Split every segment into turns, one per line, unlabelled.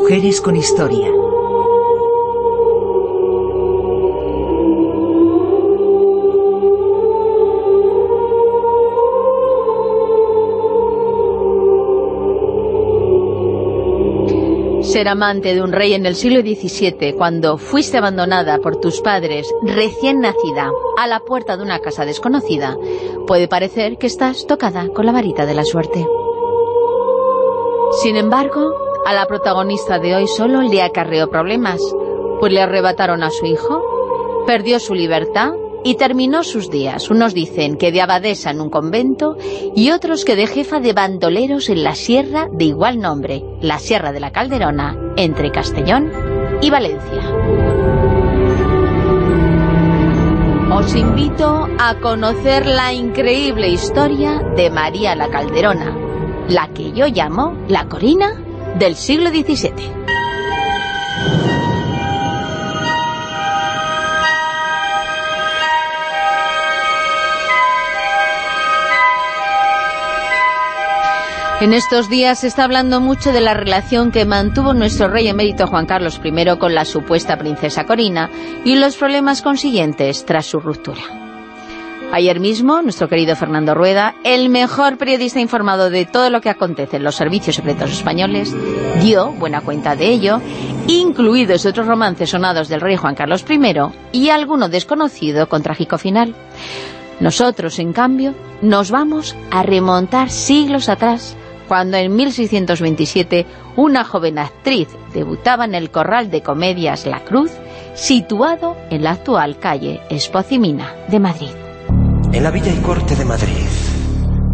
Mujeres con historia.
Ser amante de un rey en el siglo XVII, cuando fuiste abandonada por tus padres recién nacida a la puerta de una casa desconocida, puede parecer que estás tocada con la varita de la suerte. Sin embargo, a la protagonista de hoy solo le acarreó problemas, pues le arrebataron a su hijo, perdió su libertad y terminó sus días. Unos dicen que de abadesa en un convento y otros que de jefa de bandoleros en la sierra de igual nombre, la Sierra de la Calderona, entre Castellón y Valencia. Os invito a conocer la increíble historia de María la Calderona, la que yo llamo la Corina del siglo XVII. En estos días se está hablando mucho de la relación que mantuvo nuestro rey emérito Juan Carlos I con la supuesta princesa Corina y los problemas consiguientes tras su ruptura. Ayer mismo, nuestro querido Fernando Rueda, el mejor periodista informado de todo lo que acontece en los servicios secretos españoles, dio buena cuenta de ello, incluidos otros romances sonados del rey Juan Carlos I y alguno desconocido con trágico final. Nosotros, en cambio, nos vamos a remontar siglos atrás, cuando en 1627 una joven actriz debutaba en el Corral de Comedias La Cruz, situado en la actual calle Espocimina de Madrid.
En la Villa y Corte de Madrid,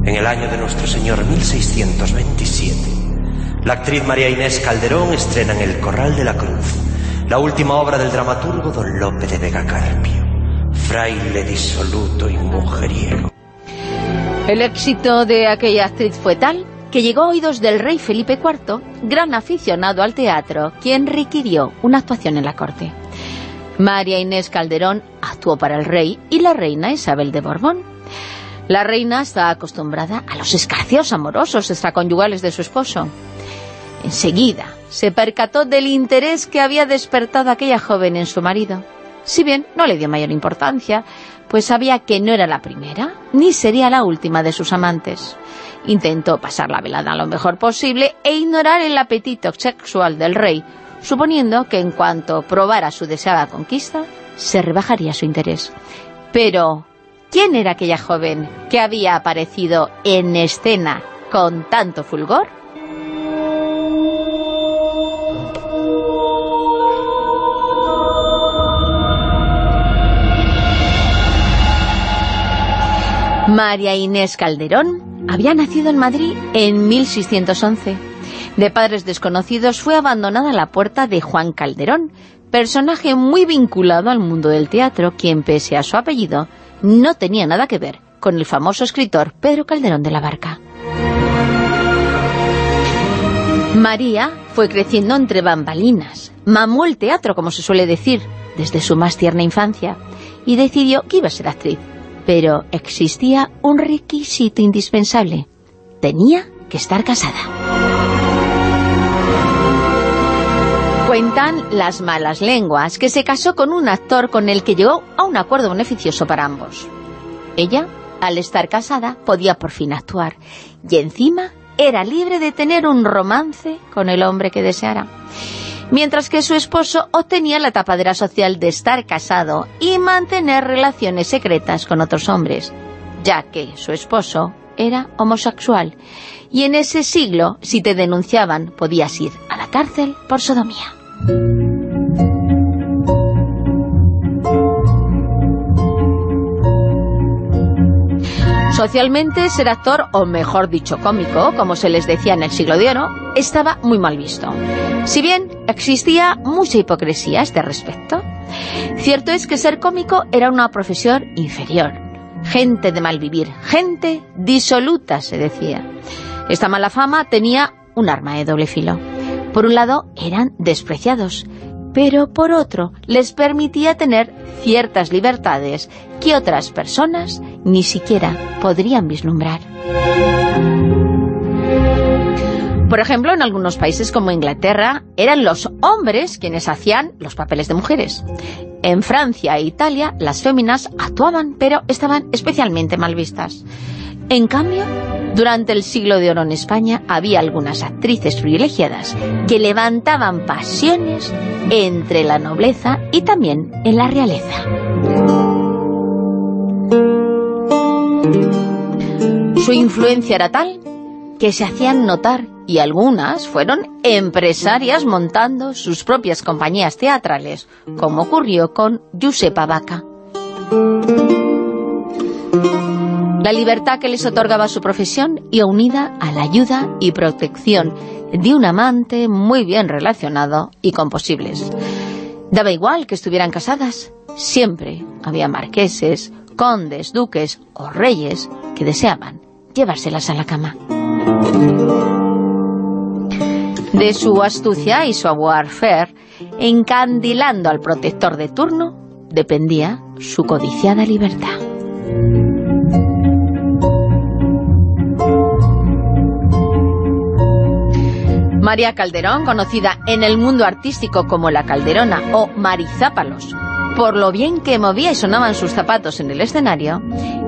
en el año de nuestro Señor 1627, la actriz María Inés Calderón estrena en el Corral de la Cruz la última obra del dramaturgo Don Lope de Vega Carpio, fraile disoluto y mujeriego.
El éxito de aquella actriz fue tal que llegó a oídos del rey Felipe IV, gran aficionado al teatro, quien requirió una actuación en la corte. María Inés Calderón para el rey y la reina Isabel de Borbón. La reina está acostumbrada a los escarceos amorosos extraconyugales de su esposo. Enseguida se percató del interés que había despertado aquella joven en su marido. Si bien no le dio mayor importancia, pues sabía que no era la primera, ni sería la última de sus amantes. Intentó pasar la velada lo mejor posible e ignorar el apetito sexual del rey, suponiendo que en cuanto probara su deseada conquista, se rebajaría su interés. Pero, ¿quién era aquella joven que había aparecido en escena con tanto fulgor? María Inés Calderón había nacido en Madrid en 1611. De padres desconocidos fue abandonada a la puerta de Juan Calderón, personaje muy vinculado al mundo del teatro, quien pese a su apellido no tenía nada que ver con el famoso escritor Pedro Calderón de la Barca. María fue creciendo entre bambalinas, mamó el teatro, como se suele decir, desde su más tierna infancia, y decidió que iba a ser actriz. Pero existía un requisito indispensable. Tenía que estar casada. Cuentan las malas lenguas que se casó con un actor con el que llegó a un acuerdo beneficioso para ambos. Ella, al estar casada, podía por fin actuar y encima era libre de tener un romance con el hombre que deseara. Mientras que su esposo obtenía la tapadera social de estar casado y mantener relaciones secretas con otros hombres, ya que su esposo era homosexual y en ese siglo, si te denunciaban, podías ir a la cárcel por sodomía. Socialmente, ser actor, o mejor dicho cómico, como se les decía en el siglo de oro, estaba muy mal visto. Si bien existía mucha hipocresía a este respecto, cierto es que ser cómico era una profesión inferior. Gente de mal vivir, gente disoluta, se decía. Esta mala fama tenía un arma de doble filo. Por un lado, eran despreciados, pero por otro, les permitía tener ciertas libertades que otras personas ni siquiera podrían vislumbrar. Por ejemplo, en algunos países como Inglaterra, eran los hombres quienes hacían los papeles de mujeres. En Francia e Italia, las féminas actuaban, pero estaban especialmente mal vistas. En cambio, durante el siglo de oro en España había algunas actrices privilegiadas que levantaban pasiones entre la nobleza y también en la realeza. Su influencia era tal que se hacían notar y algunas fueron empresarias montando sus propias compañías teatrales, como ocurrió con Giuseppa Vaca. La libertad que les otorgaba su profesión y unida a la ayuda y protección de un amante muy bien relacionado y con posibles. Daba igual que estuvieran casadas, siempre había marqueses, condes, duques o reyes que deseaban llevárselas a la cama. De su astucia y su savoir-faire, encandilando al protector de turno, dependía su codiciada libertad. María Calderón, conocida en el mundo artístico como la Calderona o Marizápalos, por lo bien que movía y sonaban sus zapatos en el escenario,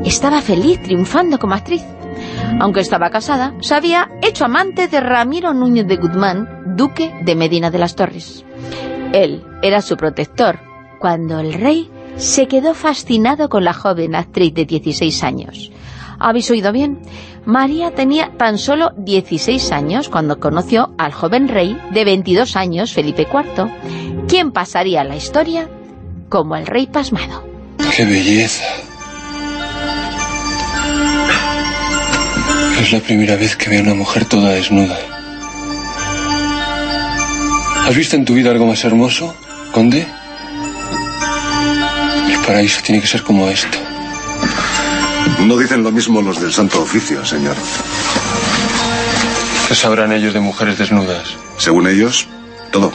estaba feliz triunfando como actriz. Aunque estaba casada, se había hecho amante de Ramiro Núñez de Guzmán, duque de Medina de las Torres. Él era su protector, cuando el rey se quedó fascinado con la joven actriz de 16 años. ¿Habéis oído bien? María tenía tan solo 16 años cuando conoció al joven rey de 22 años, Felipe IV, quien pasaría la historia como el rey pasmado.
¡Qué belleza! Es la primera vez que veo a una mujer toda desnuda. ¿Has visto en tu vida algo más hermoso, conde? El paraíso tiene que ser como esto.
No dicen lo mismo los del Santo Oficio, señor.
¿Qué sabrán ellos de mujeres desnudas?
Según ellos, todo.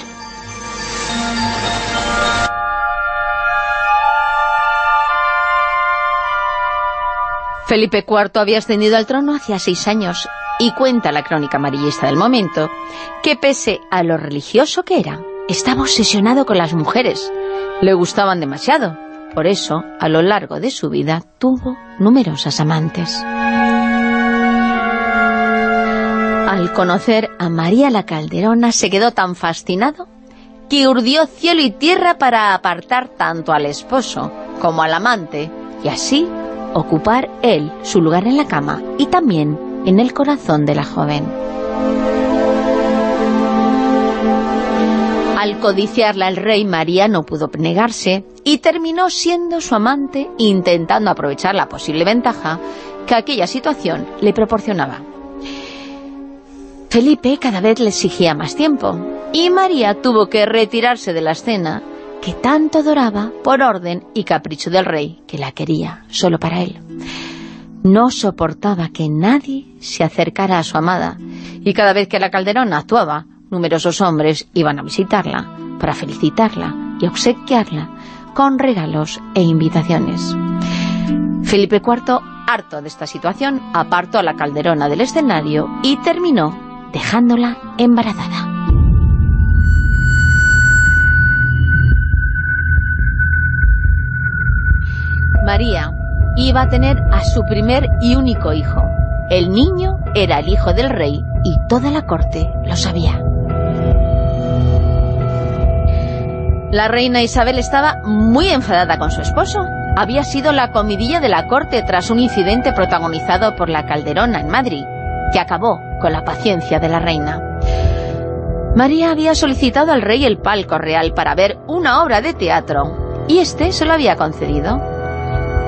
Felipe IV había ascendido al trono hacía seis años y cuenta la crónica amarillista del momento que pese a lo religioso que era, estaba obsesionado con las mujeres. Le gustaban demasiado. Por eso, a lo largo de su vida, tuvo numerosas amantes. Al conocer a María la Calderona, se quedó tan fascinado que urdió cielo y tierra para apartar tanto al esposo como al amante, y así ocupar él su lugar en la cama y también en el corazón de la joven. Al codiciarla el rey María no pudo negarse y terminó siendo su amante intentando aprovechar la posible ventaja que aquella situación le proporcionaba. Felipe cada vez le exigía más tiempo y María tuvo que retirarse de la escena que tanto adoraba por orden y capricho del rey, que la quería solo para él. No soportaba que nadie se acercara a su amada, y cada vez que la Calderona actuaba, numerosos hombres iban a visitarla para felicitarla y obsequiarla con regalos e invitaciones. Felipe IV, harto de esta situación, apartó a la Calderona del escenario y terminó dejándola embarazada. María iba a tener a su primer y único hijo. El niño era el hijo del rey y toda la corte lo sabía. La reina Isabel estaba muy enfadada con su esposo. Había sido la comidilla de la corte tras un incidente protagonizado por la Calderona en Madrid, que acabó con la paciencia de la reina. María había solicitado al rey el palco real para ver una obra de teatro, y este se lo había concedido.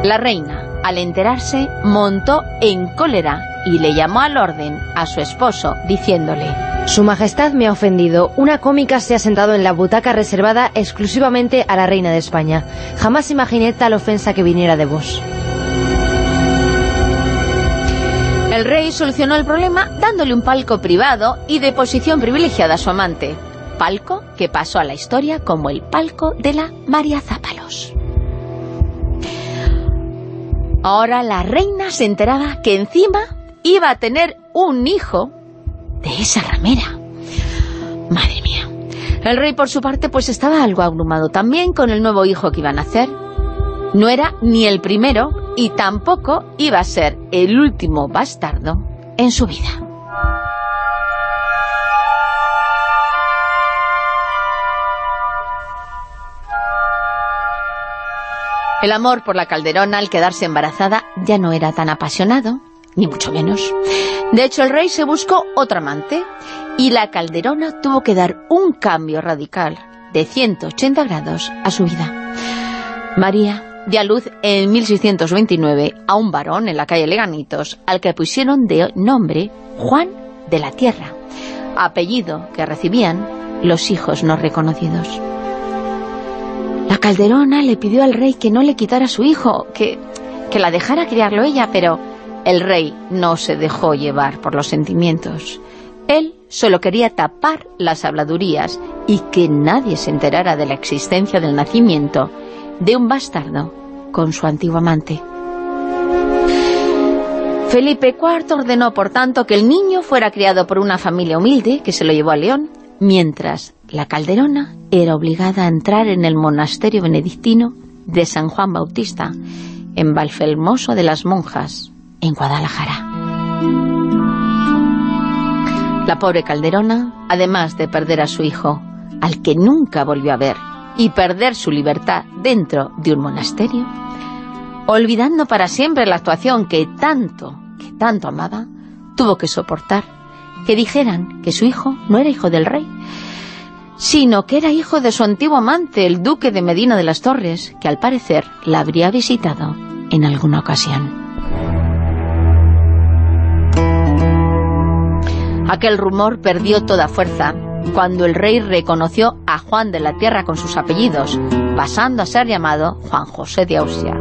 La reina, al enterarse, montó en cólera y le llamó al orden a su esposo, diciéndole
Su majestad me ha ofendido. Una cómica se ha sentado en la butaca reservada exclusivamente a la reina de España. Jamás imaginé tal ofensa que viniera de vos.
El rey solucionó el problema dándole un palco privado y de posición privilegiada a su amante. Palco que pasó a la historia como el palco de la María Zápalos. Ahora la reina se enteraba que encima iba a tener un hijo de esa ramera. Madre mía. El rey, por su parte, pues estaba algo abrumado también con el nuevo hijo que iban a hacer. No era ni el primero y tampoco iba a ser el último bastardo en su vida. El amor por la calderona al quedarse embarazada ya no era tan apasionado, ni mucho menos. De hecho, el rey se buscó otra amante y la calderona tuvo que dar un cambio radical de 180 grados a su vida. María dio a luz en 1629 a un varón en la calle Leganitos al que pusieron de nombre Juan de la Tierra, apellido que recibían los hijos no reconocidos. La calderona le pidió al rey que no le quitara su hijo, que, que la dejara criarlo ella, pero el rey no se dejó llevar por los sentimientos. Él solo quería tapar las habladurías y que nadie se enterara de la existencia del nacimiento de un bastardo con su antiguo amante. Felipe IV ordenó, por tanto, que el niño fuera criado por una familia humilde que se lo llevó a León, mientras la Calderona era obligada a entrar en el monasterio benedictino de San Juan Bautista, en Valfelmoso de las Monjas, en Guadalajara. La pobre Calderona, además de perder a su hijo, al que nunca volvió a ver, y perder su libertad dentro de un monasterio, olvidando para siempre la actuación que tanto, que tanto amaba, tuvo que soportar que dijeran que su hijo no era hijo del rey, sino que era hijo de su antiguo amante, el duque de Medina de las Torres, que al parecer la habría visitado en alguna ocasión. Aquel rumor perdió toda fuerza cuando el rey reconoció a Juan de la Tierra con sus apellidos, pasando a ser llamado Juan José de Austria.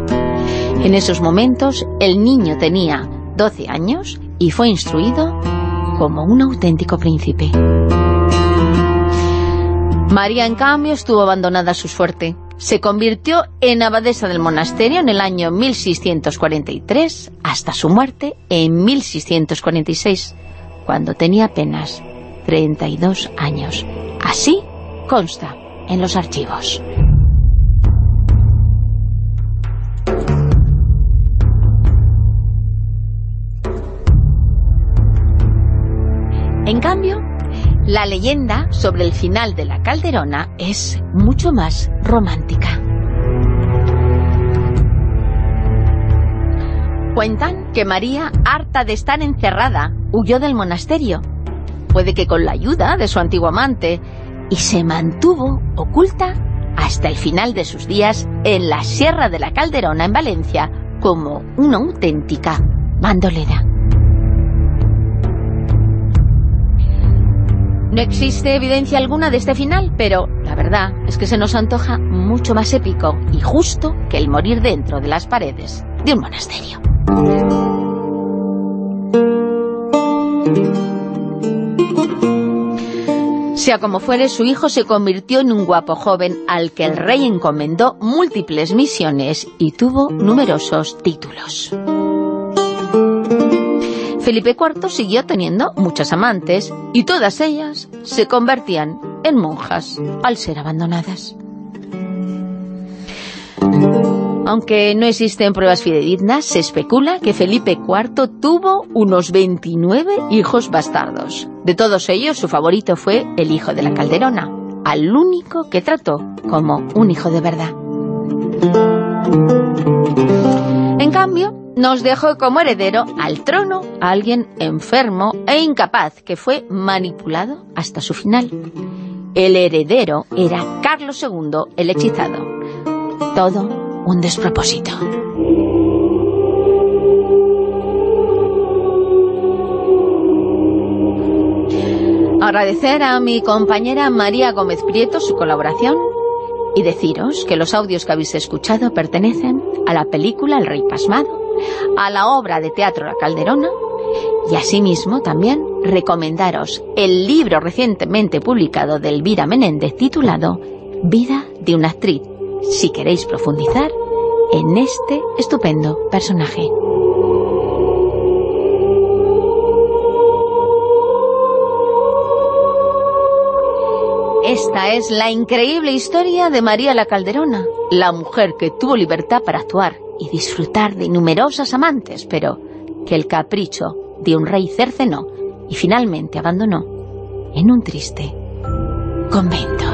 En esos momentos el niño tenía 12 años y fue instruido como un auténtico príncipe. María, en cambio, estuvo abandonada a su suerte. Se convirtió en abadesa del monasterio en el año 1643 hasta su muerte en 1646, cuando tenía apenas 32 años. Así consta en los archivos. En cambio, la leyenda sobre el final de la Calderona es mucho más romántica. Cuentan que María, harta de estar encerrada, huyó del monasterio. Puede que con la ayuda de su antiguo amante, y se mantuvo oculta hasta el final de sus días en la Sierra de la Calderona, en Valencia, como una auténtica bandolera. No existe evidencia alguna de este final, pero la verdad es que se nos antoja mucho más épico y justo que el morir dentro de las paredes de un monasterio. Sea como fuere, su hijo se convirtió en un guapo joven al que el rey encomendó múltiples misiones y tuvo numerosos títulos. Felipe IV siguió teniendo muchas amantes y todas ellas se convertían en monjas al ser abandonadas. Aunque no existen pruebas fidedignas, se especula que Felipe IV tuvo unos 29 hijos bastardos. De todos ellos, su favorito fue el hijo de la Calderona, al único que trató como un hijo de verdad. En cambio, nos dejó como heredero al trono a alguien enfermo e incapaz que fue manipulado hasta su final. El heredero era Carlos II, el hechizado. Todo un despropósito. Agradecer a mi compañera María Gómez Prieto su colaboración y deciros que los audios que habéis escuchado pertenecen a la película El Rey Pasmado, a la obra de teatro La Calderona y asimismo también recomendaros el libro recientemente publicado de Elvira Menéndez titulado Vida de una actriz, si queréis profundizar en este estupendo personaje. Esta es la increíble historia de María la Calderona, la mujer que tuvo libertad para actuar y disfrutar de numerosas amantes, pero que el capricho de un rey cercenó y finalmente abandonó en un triste convento.